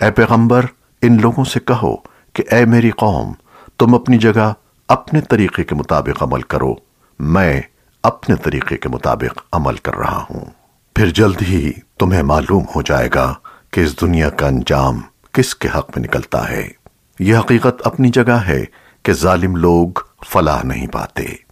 اے پیغمبر، ان لوگوں سے کہو کہ اے میری قوم، تم اپنی جگہ اپنے طریقے کے مطابق عمل کرو۔ میں اپنے طریقے کے مطابق عمل کر رہا ہوں۔ پھر جلد ہی تمہیں معلوم ہو جائے گا کہ اس دنیا کا انجام کس کے حق میں نکلتا ہے۔ یہ حقیقت اپنی جگہ ہے کہ ظالم لوگ فلاح نہیں پاتے۔